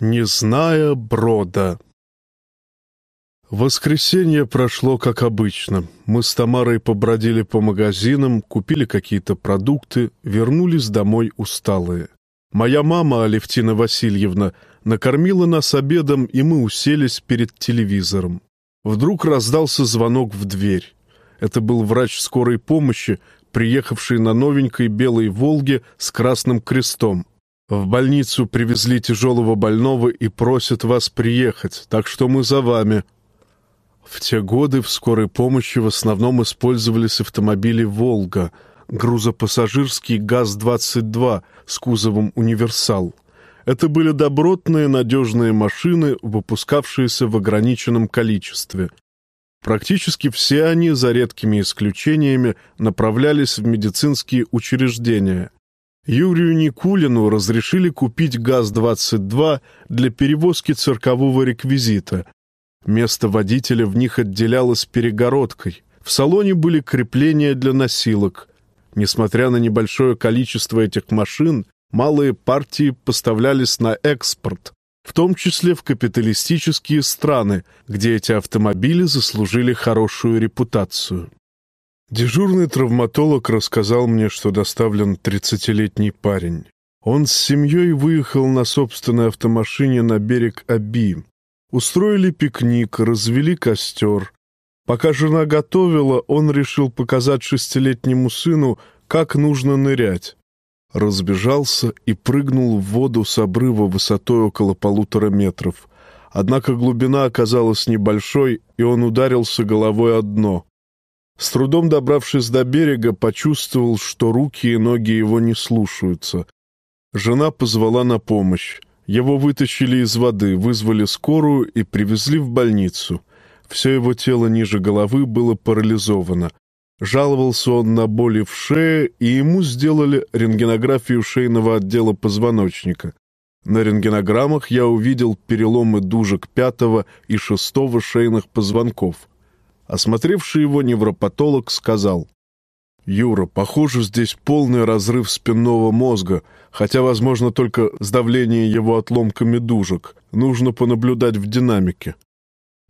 Не зная брода. Воскресенье прошло как обычно. Мы с Тамарой побродили по магазинам, купили какие-то продукты, вернулись домой усталые. Моя мама, Алевтина Васильевна, накормила нас обедом, и мы уселись перед телевизором. Вдруг раздался звонок в дверь. Это был врач скорой помощи, приехавший на новенькой белой «Волге» с красным крестом. В больницу привезли тяжелого больного и просят вас приехать, так что мы за вами». В те годы в скорой помощи в основном использовались автомобили «Волга», грузопассажирский ГАЗ-22 с кузовом «Универсал». Это были добротные, надежные машины, выпускавшиеся в ограниченном количестве. Практически все они, за редкими исключениями, направлялись в медицинские учреждения – Юрию Никулину разрешили купить ГАЗ-22 для перевозки циркового реквизита. Место водителя в них отделялось перегородкой. В салоне были крепления для носилок. Несмотря на небольшое количество этих машин, малые партии поставлялись на экспорт, в том числе в капиталистические страны, где эти автомобили заслужили хорошую репутацию. Дежурный травматолог рассказал мне, что доставлен тридцатилетний парень. Он с семьей выехал на собственной автомашине на берег Аби. Устроили пикник, развели костер. Пока жена готовила, он решил показать шестилетнему сыну, как нужно нырять. Разбежался и прыгнул в воду с обрыва высотой около полутора метров. Однако глубина оказалась небольшой, и он ударился головой о дно. С трудом добравшись до берега, почувствовал, что руки и ноги его не слушаются. Жена позвала на помощь. Его вытащили из воды, вызвали скорую и привезли в больницу. Все его тело ниже головы было парализовано. Жаловался он на боли в шее, и ему сделали рентгенографию шейного отдела позвоночника. На рентгенограммах я увидел переломы дужек пятого и шестого шейных позвонков. Осмотревший его невропатолог сказал, «Юра, похоже, здесь полный разрыв спинного мозга, хотя, возможно, только сдавление его отломками дужек. Нужно понаблюдать в динамике».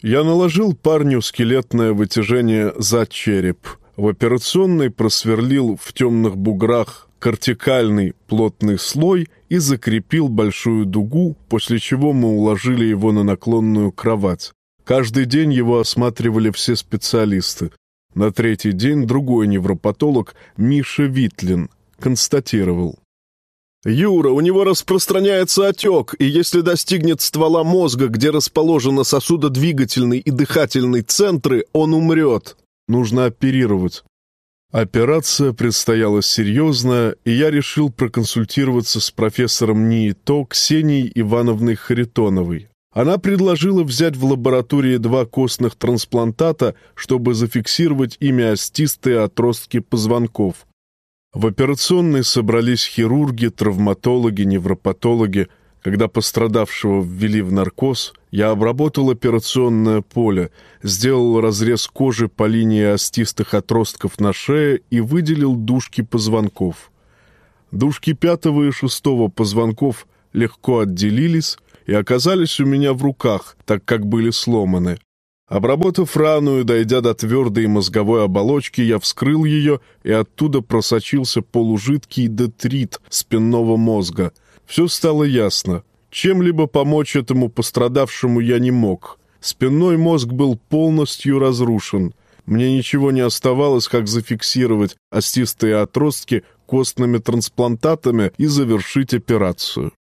Я наложил парню скелетное вытяжение за череп. В операционной просверлил в темных буграх кортикальный плотный слой и закрепил большую дугу, после чего мы уложили его на наклонную кровать. Каждый день его осматривали все специалисты. На третий день другой невропатолог Миша Витлин констатировал. «Юра, у него распространяется отек, и если достигнет ствола мозга, где расположены сосудодвигательный и дыхательный центры, он умрет. Нужно оперировать». Операция предстояла серьезная, и я решил проконсультироваться с профессором НИИТО Ксенией Ивановной Харитоновой. Она предложила взять в лаборатории два костных трансплантата, чтобы зафиксировать ими остистые отростки позвонков. В операционной собрались хирурги, травматологи, невропатологи. Когда пострадавшего ввели в наркоз, я обработал операционное поле, сделал разрез кожи по линии остистых отростков на шее и выделил дужки позвонков. Дужки пятого и шестого позвонков легко отделились, и оказались у меня в руках, так как были сломаны. Обработав рану и дойдя до твердой мозговой оболочки, я вскрыл ее, и оттуда просочился полужидкий детрит спинного мозга. Все стало ясно. Чем-либо помочь этому пострадавшему я не мог. Спинной мозг был полностью разрушен. Мне ничего не оставалось, как зафиксировать остистые отростки костными трансплантатами и завершить операцию.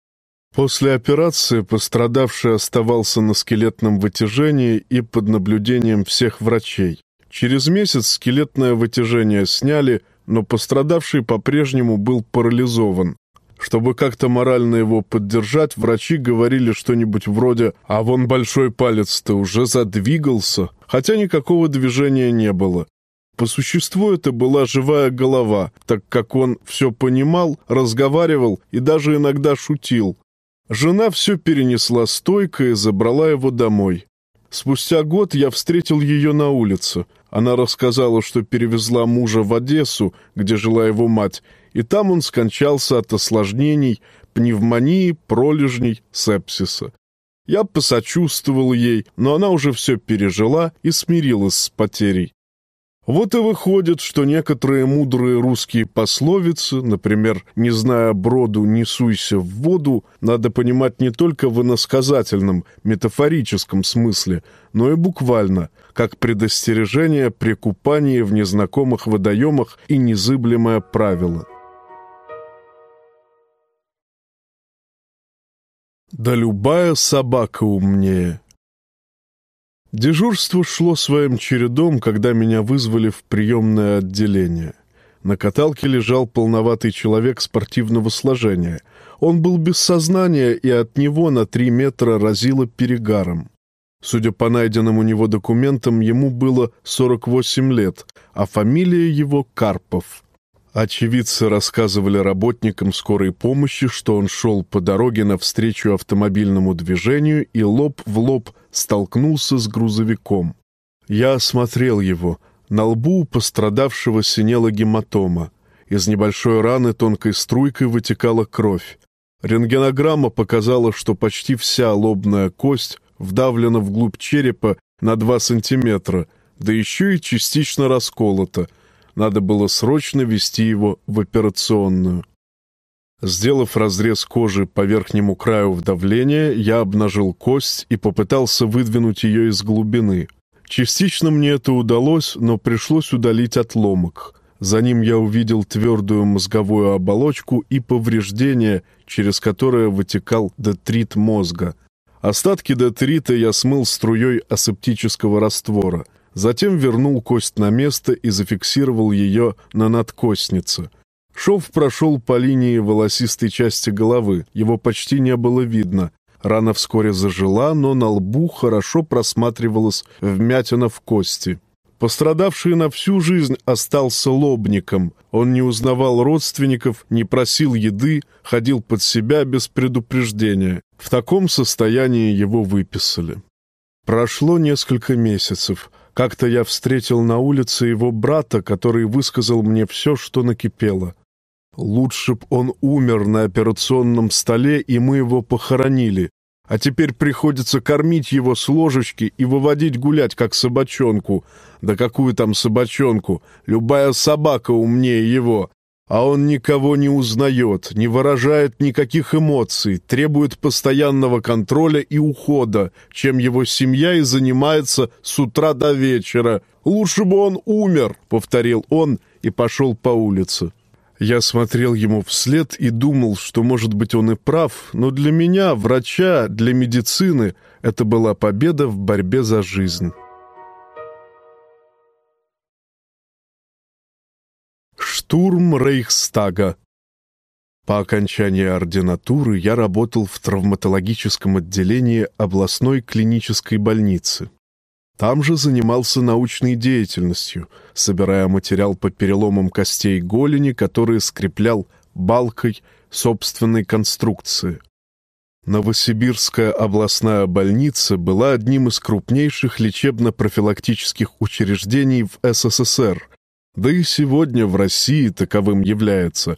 После операции пострадавший оставался на скелетном вытяжении и под наблюдением всех врачей. Через месяц скелетное вытяжение сняли, но пострадавший по-прежнему был парализован. Чтобы как-то морально его поддержать, врачи говорили что-нибудь вроде «А вон большой палец-то уже задвигался», хотя никакого движения не было. По существу это была живая голова, так как он все понимал, разговаривал и даже иногда шутил. Жена все перенесла стойко и забрала его домой. Спустя год я встретил ее на улице. Она рассказала, что перевезла мужа в Одессу, где жила его мать, и там он скончался от осложнений, пневмонии, пролежней, сепсиса. Я посочувствовал ей, но она уже все пережила и смирилась с потерей. Вот и выходит, что некоторые мудрые русские пословицы, например, «не зная броду, не суйся в воду», надо понимать не только в иносказательном, метафорическом смысле, но и буквально, как предостережение при купании в незнакомых водоемах и незыблемое правило. Да любая собака умнее. Дежурство шло своим чередом, когда меня вызвали в приемное отделение. На каталке лежал полноватый человек спортивного сложения. Он был без сознания, и от него на три метра разило перегаром. Судя по найденным у него документам, ему было 48 лет, а фамилия его Карпов. Очевидцы рассказывали работникам скорой помощи, что он шел по дороге навстречу автомобильному движению и лоб в лоб столкнулся с грузовиком. Я осмотрел его. На лбу у пострадавшего синела гематома. Из небольшой раны тонкой струйкой вытекала кровь. Рентгенограмма показала, что почти вся лобная кость вдавлена вглубь черепа на 2 сантиметра, да еще и частично расколота — надо было срочно вести его в операционную. Сделав разрез кожи по верхнему краю вдавления, я обнажил кость и попытался выдвинуть ее из глубины. Частично мне это удалось, но пришлось удалить отломок. За ним я увидел твердую мозговую оболочку и повреждение, через которое вытекал детрит мозга. Остатки детрита я смыл струей асептического раствора — Затем вернул кость на место и зафиксировал ее на надкостнице. Шов прошел по линии волосистой части головы, его почти не было видно. Рана вскоре зажила, но на лбу хорошо просматривалась вмятина в кости. Пострадавший на всю жизнь остался лобником. Он не узнавал родственников, не просил еды, ходил под себя без предупреждения. В таком состоянии его выписали. Прошло несколько месяцев. Как-то я встретил на улице его брата, который высказал мне все, что накипело. Лучше б он умер на операционном столе, и мы его похоронили. А теперь приходится кормить его с ложечки и выводить гулять, как собачонку. Да какую там собачонку? Любая собака умнее его. А он никого не узнает, не выражает никаких эмоций, требует постоянного контроля и ухода, чем его семья и занимается с утра до вечера. «Лучше бы он умер», — повторил он и пошел по улице. Я смотрел ему вслед и думал, что, может быть, он и прав, но для меня, врача, для медицины, это была победа в борьбе за жизнь. Штурм Рейхстага. По окончании ординатуры я работал в травматологическом отделении областной клинической больницы. Там же занимался научной деятельностью, собирая материал по переломам костей голени, которые скреплял балкой собственной конструкции. Новосибирская областная больница была одним из крупнейших лечебно-профилактических учреждений в СССР – да и сегодня в России таковым является.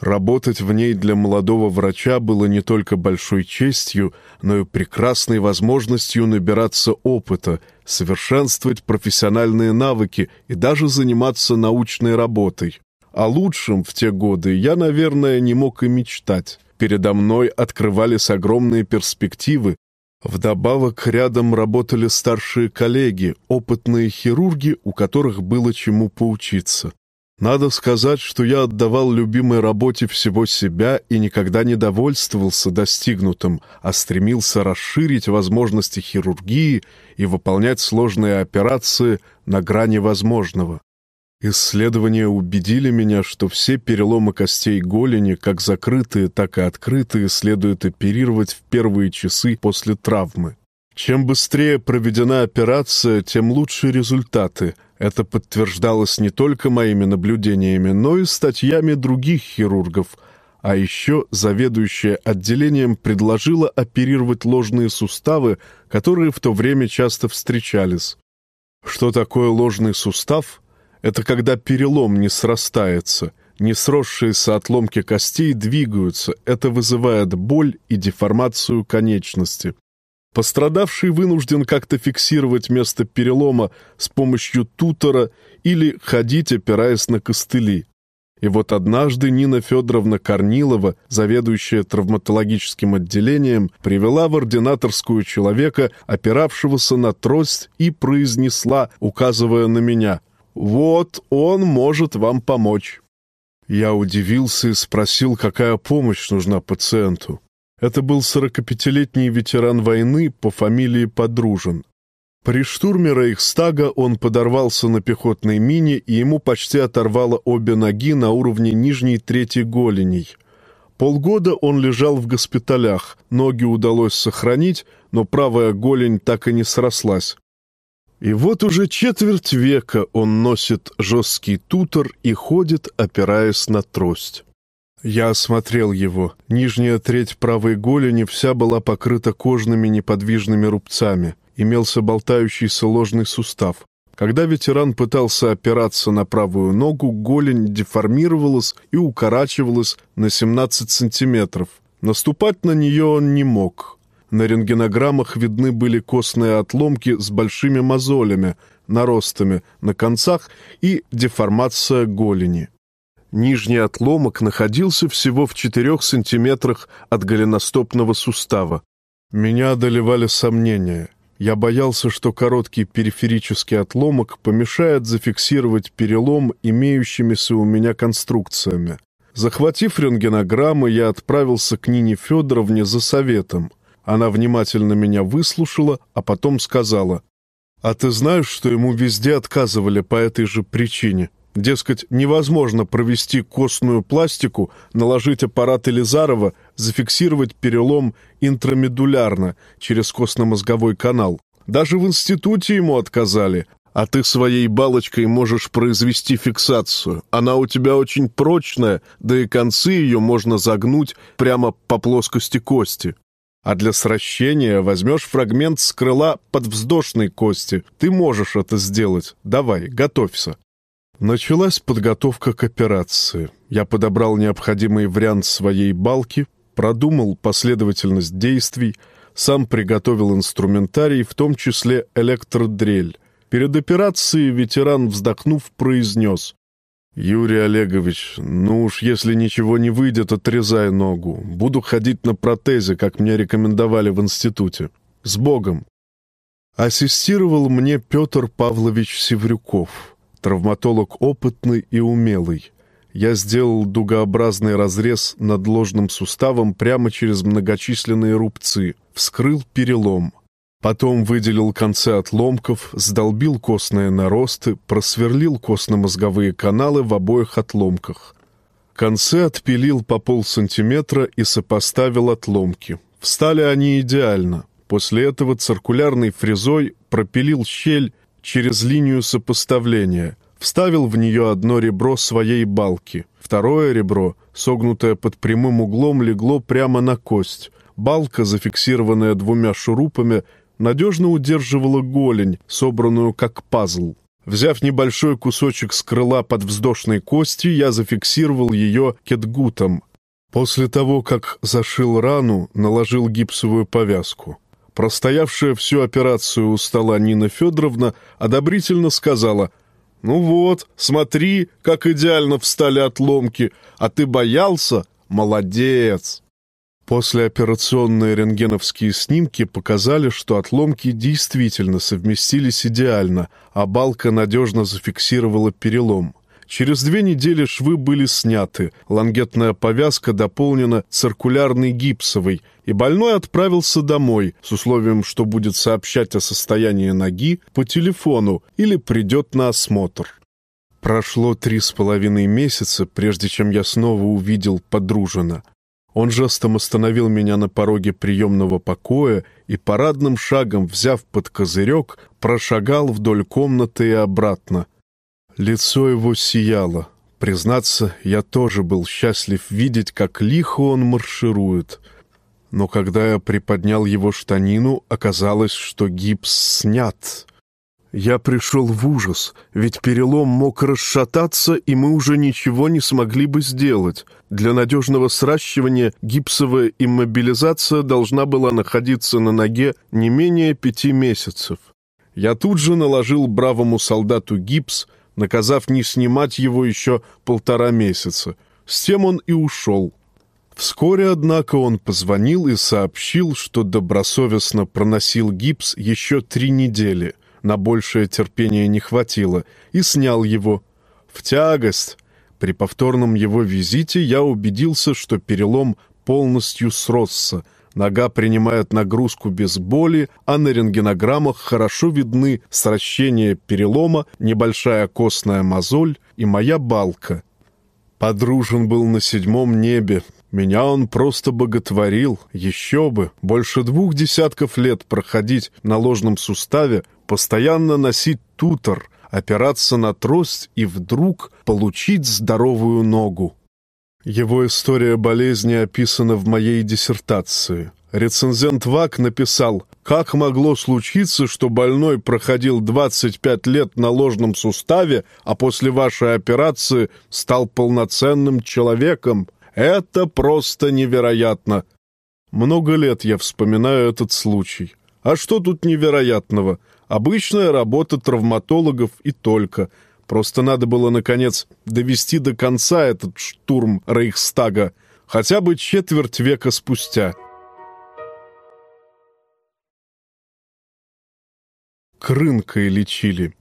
Работать в ней для молодого врача было не только большой честью, но и прекрасной возможностью набираться опыта, совершенствовать профессиональные навыки и даже заниматься научной работой. О лучшем в те годы я, наверное, не мог и мечтать. Передо мной открывались огромные перспективы, Вдобавок рядом работали старшие коллеги, опытные хирурги, у которых было чему поучиться. Надо сказать, что я отдавал любимой работе всего себя и никогда не довольствовался достигнутым, а стремился расширить возможности хирургии и выполнять сложные операции на грани возможного. Исследования убедили меня, что все переломы костей голени, как закрытые, так и открытые, следует оперировать в первые часы после травмы. Чем быстрее проведена операция, тем лучше результаты. Это подтверждалось не только моими наблюдениями, но и статьями других хирургов. А еще заведующая отделением предложила оперировать ложные суставы, которые в то время часто встречались. Что такое ложный сустав? Это когда перелом не срастается. не сросшиеся отломки костей двигаются. Это вызывает боль и деформацию конечности. Пострадавший вынужден как-то фиксировать место перелома с помощью тутора или ходить, опираясь на костыли. И вот однажды Нина Федоровна Корнилова, заведующая травматологическим отделением, привела в ординаторскую человека, опиравшегося на трость, и произнесла, указывая на меня, «Вот он может вам помочь». Я удивился и спросил, какая помощь нужна пациенту. Это был 45-летний ветеран войны по фамилии Подружин. При штурме Рейхстага он подорвался на пехотной мине, и ему почти оторвало обе ноги на уровне нижней трети голеней. Полгода он лежал в госпиталях, ноги удалось сохранить, но правая голень так и не срослась. И вот уже четверть века он носит жесткий тутор и ходит, опираясь на трость. Я осмотрел его. Нижняя треть правой голени вся была покрыта кожными неподвижными рубцами имелся болтающийся ложный сустав. Когда ветеран пытался опираться на правую ногу, голень деформировалась и укорачивалась на 17 сантиметров. Наступать на нее он не мог. На рентгенограммах видны были костные отломки с большими мозолями, наростами на концах и деформация голени. Нижний отломок находился всего в 4 сантиметрах от голеностопного сустава. Меня одолевали сомнения — я боялся, что короткий периферический отломок помешает зафиксировать перелом имеющимися у меня конструкциями. Захватив рентгенограммы, я отправился к Нине Федоровне за советом. Она внимательно меня выслушала, а потом сказала, «А ты знаешь, что ему везде отказывали по этой же причине?» Дескать, невозможно провести костную пластику, наложить аппарат Элизарова, зафиксировать перелом интрамедулярно через костно-мозговой канал. Даже в институте ему отказали, а ты своей балочкой можешь произвести фиксацию. Она у тебя очень прочная, да и концы ее можно загнуть прямо по плоскости кости. А для сращения возьмешь фрагмент с крыла подвздошной кости. Ты можешь это сделать. Давай, готовься. Началась подготовка к операции. Я подобрал необходимый вариант своей балки, продумал последовательность действий, сам приготовил инструментарий, в том числе электродрель. Перед операцией ветеран, вздохнув, произнес. «Юрий Олегович, ну уж если ничего не выйдет, отрезай ногу. Буду ходить на протезе, как мне рекомендовали в институте. С Богом!» Ассистировал мне Петр Павлович Севрюков. Травматолог опытный и умелый. Я сделал дугообразный разрез над ложным суставом прямо через многочисленные рубцы, вскрыл перелом. Потом выделил концы отломков, сдолбил костные наросты, просверлил костно-мозговые каналы в обоих отломках. Концы отпилил по полсантиметра и сопоставил отломки. Встали они идеально. После этого циркулярной фрезой пропилил щель через линию сопоставления, вставил в нее одно ребро своей балки. Второе ребро, согнутое под прямым углом, легло прямо на кость. Балка, зафиксированная двумя шурупами, надежно удерживала голень, собранную как пазл. Взяв небольшой кусочек с крыла под вздошной кости, я зафиксировал ее кетгутом. После того, как зашил рану, наложил гипсовую повязку. Простоявшая всю операцию у стола Нина Федоровна одобрительно сказала «Ну вот, смотри, как идеально встали отломки, а ты боялся? Молодец!» Послеоперационные рентгеновские снимки показали, что отломки действительно совместились идеально, а балка надежно зафиксировала перелом. Через две недели швы были сняты, лангетная повязка дополнена циркулярной гипсовой, и больной отправился домой с условием, что будет сообщать о состоянии ноги по телефону или придет на осмотр. Прошло три с половиной месяца, прежде чем я снова увидел подружина. Он жестом остановил меня на пороге приемного покоя и парадным шагом, взяв под козырек, прошагал вдоль комнаты и обратно, Лицо его сияло. Признаться, я тоже был счастлив видеть, как лихо он марширует. Но когда я приподнял его штанину, оказалось, что гипс снят. Я пришел в ужас, ведь перелом мог расшататься, и мы уже ничего не смогли бы сделать. Для надежного сращивания гипсовая иммобилизация должна была находиться на ноге не менее пяти месяцев. Я тут же наложил бравому солдату гипс, наказав не снимать его еще полтора месяца. С тем он и ушел. Вскоре, однако, он позвонил и сообщил, что добросовестно проносил гипс еще три недели — на большее терпение не хватило, и снял его. В тягость. При повторном его визите я убедился, что перелом полностью сросся. Нога принимает нагрузку без боли, а на рентгенограммах хорошо видны сращение перелома, небольшая костная мозоль и моя балка. Подружен был на седьмом небе, меня он просто боготворил, еще бы. Больше двух десятков лет проходить на ложном суставе, постоянно носить тутор, опираться на трость и вдруг получить здоровую ногу. Его история болезни описана в моей диссертации. Рецензент ВАК написал, как могло случиться, что больной проходил 25 лет на ложном суставе, а после вашей операции стал полноценным человеком. Это просто невероятно. Много лет я вспоминаю этот случай. А что тут невероятного? Обычная работа травматологов и только. Просто надо было, наконец, довести до конца этот штурм Рейхстага, хотя бы четверть века спустя. Крынкой лечили.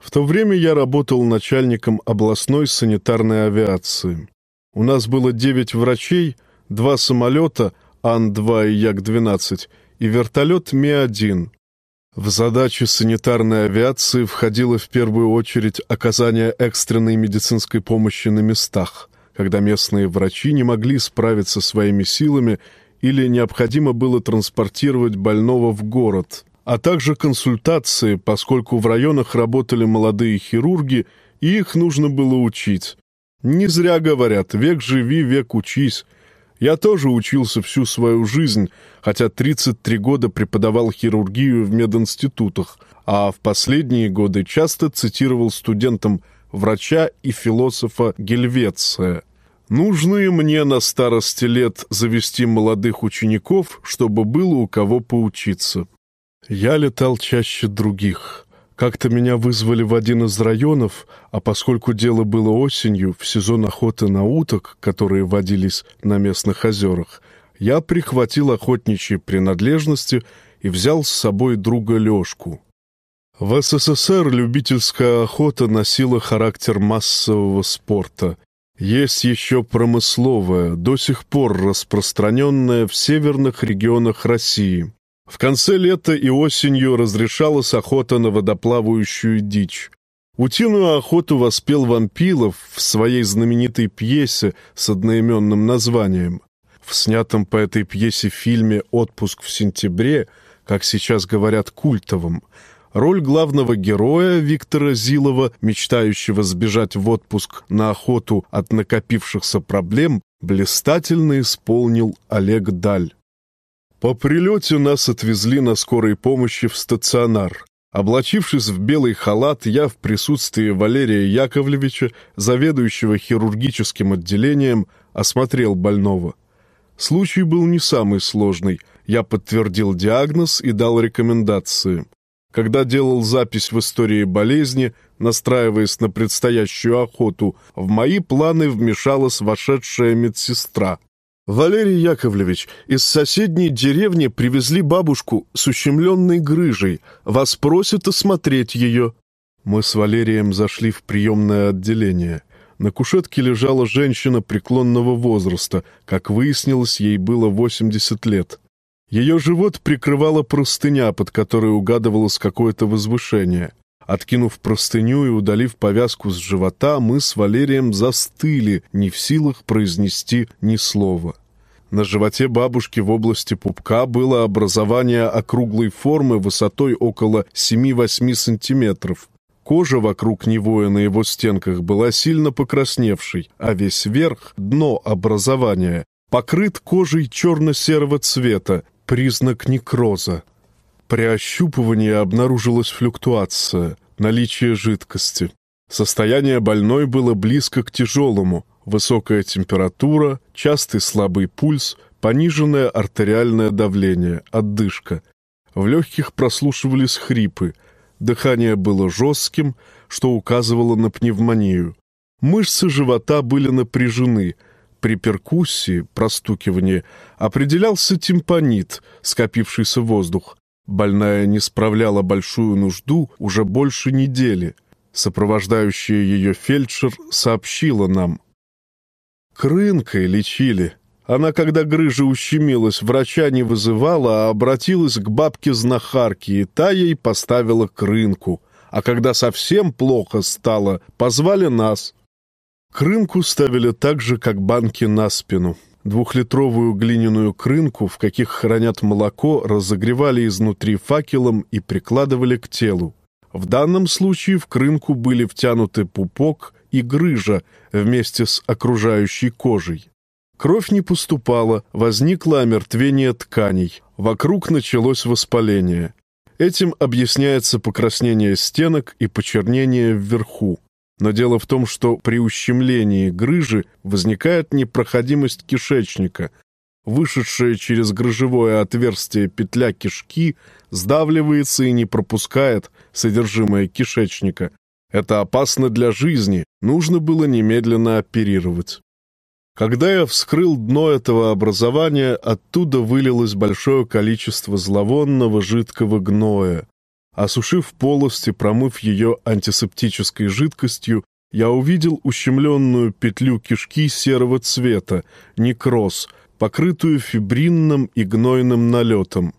В то время я работал начальником областной санитарной авиации. У нас было девять врачей, два самолета Ан-2 и Як-12 и вертолет Ми-1. В задачи санитарной авиации входило в первую очередь оказание экстренной медицинской помощи на местах, когда местные врачи не могли справиться своими силами или необходимо было транспортировать больного в город, а также консультации, поскольку в районах работали молодые хирурги, и их нужно было учить. Не зря говорят «век живи, век учись». Я тоже учился всю свою жизнь, хотя 33 года преподавал хирургию в мединститутах, а в последние годы часто цитировал студентам врача и философа Гельвеция. Нужно мне на старости лет завести молодых учеников, чтобы было у кого поучиться. Я летал чаще других. Как-то меня вызвали в один из районов, а поскольку дело было осенью, в сезон охоты на уток, которые водились на местных озерах, я прихватил охотничьи принадлежности и взял с собой друга Лёшку. В СССР любительская охота носила характер массового спорта. Есть еще промысловая, до сих пор распространенная в северных регионах России. В конце лета и осенью разрешалась охота на водоплавающую дичь. Утиную охоту воспел Вампилов в своей знаменитой пьесе с одноименным названием. В снятом по этой пьесе фильме «Отпуск в сентябре», как сейчас говорят, культовом, роль главного героя Виктора Зилова, мечтающего сбежать в отпуск на охоту от накопившихся проблем, блистательно исполнил Олег Даль. По прилете нас отвезли на скорой помощи в стационар. Облачившись в белый халат, я в присутствии Валерия Яковлевича, заведующего хирургическим отделением, осмотрел больного. Случай был не самый сложный. Я подтвердил диагноз и дал рекомендации. Когда делал запись в истории болезни, настраиваясь на предстоящую охоту, в мои планы вмешалась вошедшая медсестра. «Валерий Яковлевич, из соседней деревни привезли бабушку с ущемленной грыжей. Вас просят осмотреть ее». Мы с Валерием зашли в приемное отделение. На кушетке лежала женщина преклонного возраста. Как выяснилось, ей было 80 лет. Ее живот прикрывала простыня, под которой угадывалось какое-то возвышение. Откинув простыню и удалив повязку с живота, мы с Валерием застыли, не в силах произнести ни слова. На животе бабушки в области пупка было образование округлой формы высотой около 7-8 сантиметров. Кожа вокруг него и на его стенках была сильно покрасневшей, а весь верх, дно образования, покрыт кожей черно-серого цвета, признак некроза. При ощупывании обнаружилась флюктуация, наличие жидкости. Состояние больной было близко к тяжелому, высокая температура, частый слабый пульс, пониженное артериальное давление, отдышка. В легких прослушивались хрипы, дыхание было жестким, что указывало на пневмонию. Мышцы живота были напряжены. При перкуссии, простукивании, определялся тимпанит, скопившийся воздух. Больная не справляла большую нужду уже больше недели. Сопровождающая ее фельдшер сообщила нам. Крынкой лечили. Она, когда грыжа ущемилась, врача не вызывала, а обратилась к бабке-знахарке, и та ей поставила крынку. А когда совсем плохо стало, позвали нас. Крынку ставили так же, как банки на спину. Двухлитровую глиняную крынку, в каких хранят молоко, разогревали изнутри факелом и прикладывали к телу. В данном случае в крынку были втянуты пупок и грыжа вместе с окружающей кожей. Кровь не поступала, возникло омертвение тканей. Вокруг началось воспаление. Этим объясняется покраснение стенок и почернение вверху. Но дело в том, что при ущемлении грыжи возникает непроходимость кишечника. Вышедшая через грыжевое отверстие петля кишки сдавливается и не пропускает содержимое кишечника. Это опасно для жизни, нужно было немедленно оперировать. Когда я вскрыл дно этого образования, оттуда вылилось большое количество зловонного жидкого гноя. Осушив полость и промыв ее антисептической жидкостью, я увидел ущемленную петлю кишки серого цвета, некроз, покрытую фибринным и гнойным налетом.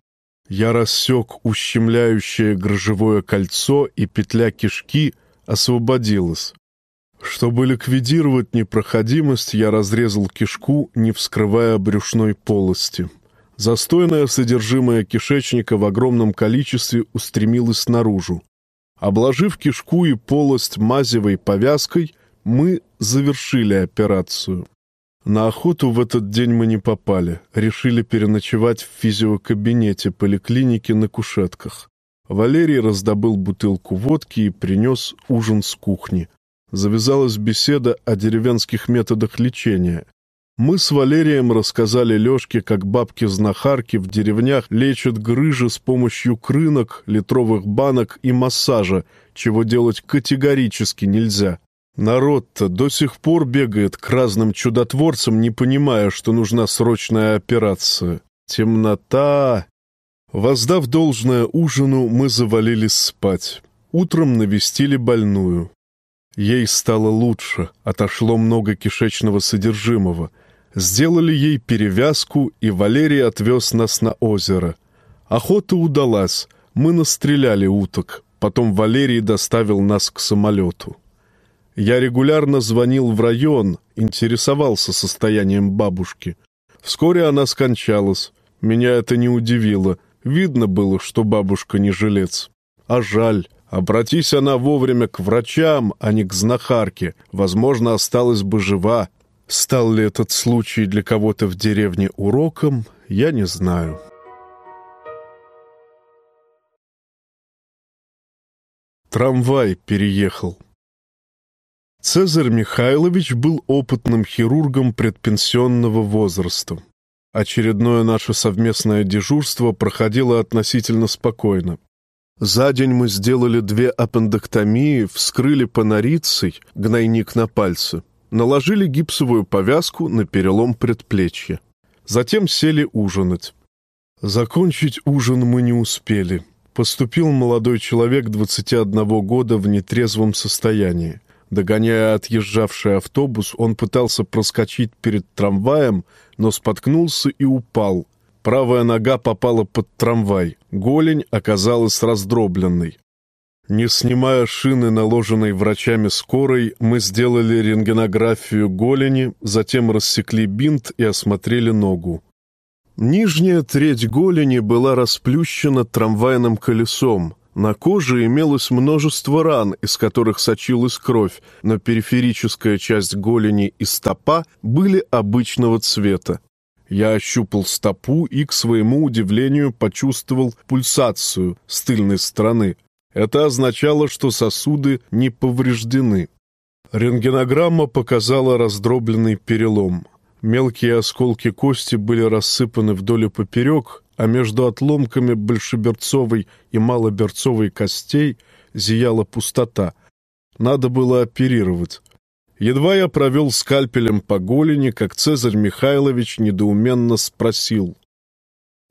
Я рассек ущемляющее грыжевое кольцо, и петля кишки освободилась. Чтобы ликвидировать непроходимость, я разрезал кишку, не вскрывая брюшной полости. Застойное содержимое кишечника в огромном количестве устремилось наружу. Обложив кишку и полость мазевой повязкой, мы завершили операцию. На охоту в этот день мы не попали, решили переночевать в физиокабинете поликлиники на кушетках. Валерий раздобыл бутылку водки и принес ужин с кухни. Завязалась беседа о деревенских методах лечения. Мы с Валерием рассказали Лёшке, как бабки-знахарки в деревнях лечат грыжи с помощью крынок, литровых банок и массажа, чего делать категорически нельзя. Народ-то до сих пор бегает к разным чудотворцам, не понимая, что нужна срочная операция. Темнота. Воздав должное ужину, мы завалились спать. Утром навестили больную. Ей стало лучше, отошло много кишечного содержимого — Сделали ей перевязку, и Валерий отвез нас на озеро. Охота удалась, мы настреляли уток. Потом Валерий доставил нас к самолету. Я регулярно звонил в район, интересовался состоянием бабушки. Вскоре она скончалась. Меня это не удивило. Видно было, что бабушка не жилец. А жаль. Обратись она вовремя к врачам, а не к знахарке. Возможно, осталась бы жива. Стал ли этот случай для кого-то в деревне уроком, я не знаю. Трамвай переехал. Цезарь Михайлович был опытным хирургом предпенсионного возраста. Очередное наше совместное дежурство проходило относительно спокойно. За день мы сделали две аппендэктомии, вскрыли панорицей, гнойник на пальце, наложили гипсовую повязку на перелом предплечья. Затем сели ужинать. Закончить ужин мы не успели. Поступил молодой человек 21 года в нетрезвом состоянии. Догоняя отъезжавший автобус, он пытался проскочить перед трамваем, но споткнулся и упал. Правая нога попала под трамвай, голень оказалась раздробленной. Не снимая шины, наложенной врачами скорой, мы сделали рентгенографию голени, затем рассекли бинт и осмотрели ногу. Нижняя треть голени была расплющена трамвайным колесом. На коже имелось множество ран, из которых сочилась кровь, но периферическая часть голени и стопа были обычного цвета. Я ощупал стопу и, к своему удивлению, почувствовал пульсацию с тыльной стороны. Это означало, что сосуды не повреждены. Рентгенограмма показала раздробленный перелом. Мелкие осколки кости были рассыпаны вдоль и поперек, а между отломками большеберцовой и малоберцовой костей зияла пустота. Надо было оперировать. Едва я провел скальпелем по голени, как Цезарь Михайлович недоуменно спросил.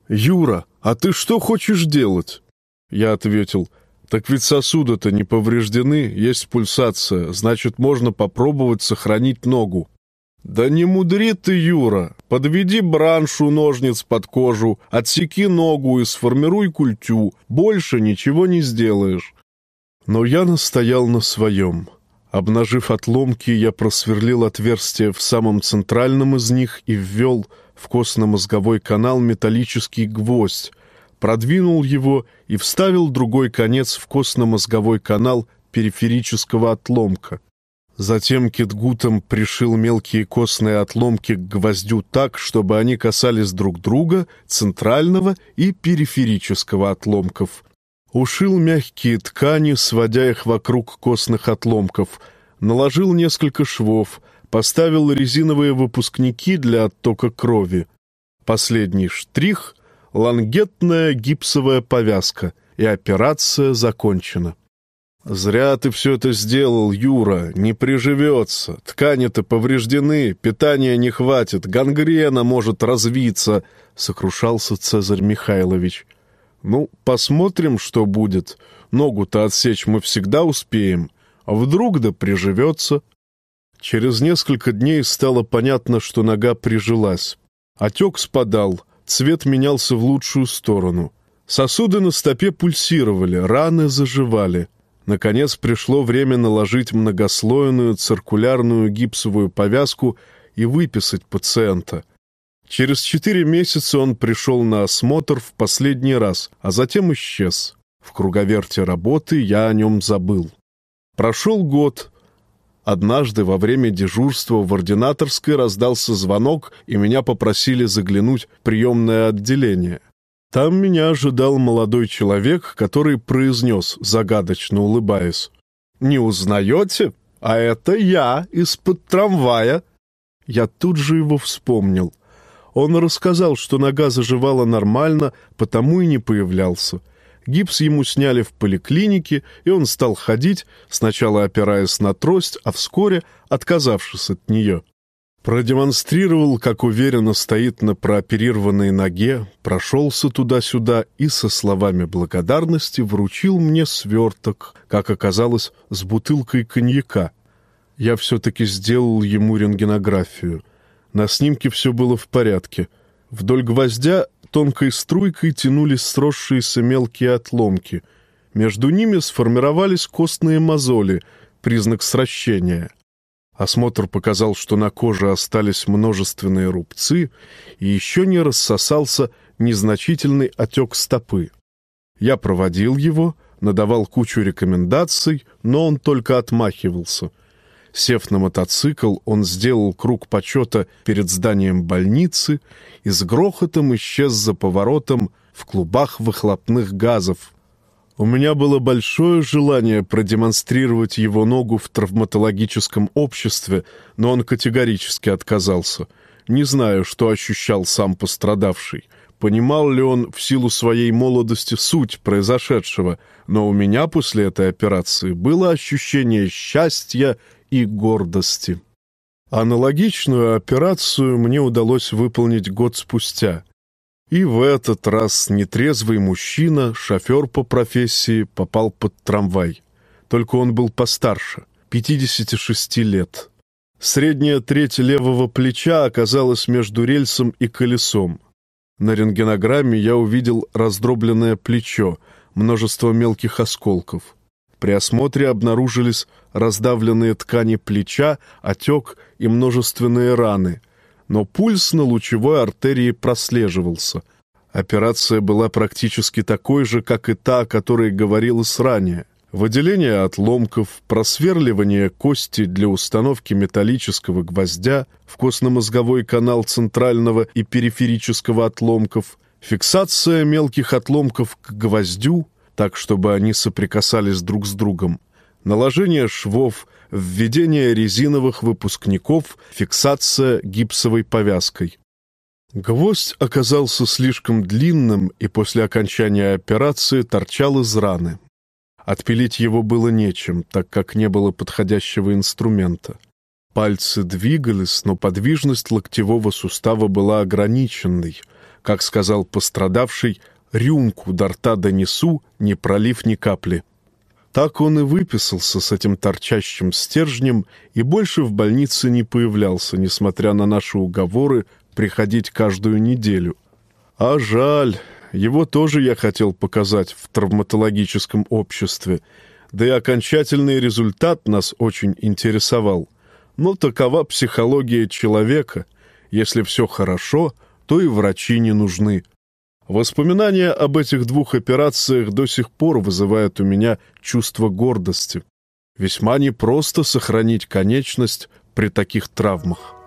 «Юра, а ты что хочешь делать?» Я ответил, «Так ведь сосуды-то не повреждены, есть пульсация, значит, можно попробовать сохранить ногу». «Да не мудри ты, Юра! Подведи браншу ножниц под кожу, отсеки ногу и сформируй культю. Больше ничего не сделаешь». Но я настоял на своем. Обнажив отломки, я просверлил отверстие в самом центральном из них и ввел в костно-мозговой канал металлический гвоздь, продвинул его и вставил другой конец в костно-мозговой канал периферического отломка. Затем Китгутом пришил мелкие костные отломки к гвоздю так, чтобы они касались друг друга, центрального и периферического отломков — Ушил мягкие ткани, сводя их вокруг костных отломков, наложил несколько швов, поставил резиновые выпускники для оттока крови. Последний штрих — лангетная гипсовая повязка, и операция закончена. «Зря ты все это сделал, Юра, не приживется. Ткани-то повреждены, питания не хватит, гангрена может развиться», — сокрушался Цезарь Михайлович. «Ну, посмотрим, что будет. Ногу-то отсечь мы всегда успеем. А вдруг да приживется?» Через несколько дней стало понятно, что нога прижилась. Отек спадал, цвет менялся в лучшую сторону. Сосуды на стопе пульсировали, раны заживали. Наконец пришло время наложить многослойную циркулярную гипсовую повязку и выписать пациента. Через четыре месяца он пришел на осмотр в последний раз, а затем исчез. В круговерте работы я о нем забыл. Прошел год. Однажды во время дежурства в ординаторской раздался звонок, и меня попросили заглянуть в приемное отделение. Там меня ожидал молодой человек, который произнес, загадочно улыбаясь, «Не узнаете? А это я из-под трамвая». Я тут же его вспомнил. Он рассказал, что нога заживала нормально, потому и не появлялся. Гипс ему сняли в поликлинике, и он стал ходить, сначала опираясь на трость, а вскоре отказавшись от нее. Продемонстрировал, как уверенно стоит на прооперированной ноге, прошелся туда-сюда и со словами благодарности вручил мне сверток, как оказалось, с бутылкой коньяка. Я все-таки сделал ему рентгенографию — на снимке все было в порядке. Вдоль гвоздя тонкой струйкой тянулись сросшиеся мелкие отломки. Между ними сформировались костные мозоли, признак сращения. Осмотр показал, что на коже остались множественные рубцы, и еще не рассосался незначительный отек стопы. Я проводил его, надавал кучу рекомендаций, но он только отмахивался — Сев на мотоцикл, он сделал круг почета перед зданием больницы и с грохотом исчез за поворотом в клубах выхлопных газов. У меня было большое желание продемонстрировать его ногу в травматологическом обществе, но он категорически отказался. Не знаю, что ощущал сам пострадавший. Понимал ли он в силу своей молодости суть произошедшего, но у меня после этой операции было ощущение счастья и гордости. Аналогичную операцию мне удалось выполнить год спустя. И в этот раз нетрезвый мужчина, шофер по профессии, попал под трамвай. Только он был постарше, 56 лет. Средняя треть левого плеча оказалась между рельсом и колесом. На рентгенограмме я увидел раздробленное плечо, множество мелких осколков. При осмотре обнаружились раздавленные ткани плеча, отек и множественные раны. Но пульс на лучевой артерии прослеживался. Операция была практически такой же, как и та, о которой говорилось ранее. выделение отломков, просверливание кости для установки металлического гвоздя в костно-мозговой канал центрального и периферического отломков, фиксация мелких отломков к гвоздю, так, чтобы они соприкасались друг с другом, наложение швов, введение резиновых выпускников, фиксация гипсовой повязкой. Гвоздь оказался слишком длинным и после окончания операции торчал из раны. Отпилить его было нечем, так как не было подходящего инструмента. Пальцы двигались, но подвижность локтевого сустава была ограниченной. Как сказал пострадавший, «рюмку до рта донесу, не пролив ни капли». Так он и выписался с этим торчащим стержнем и больше в больнице не появлялся, несмотря на наши уговоры приходить каждую неделю. А жаль, его тоже я хотел показать в травматологическом обществе, да и окончательный результат нас очень интересовал. Но такова психология человека. Если все хорошо, то и врачи не нужны. Воспоминания об этих двух операциях до сих пор вызывают у меня чувство гордости. Весьма непросто сохранить конечность при таких травмах.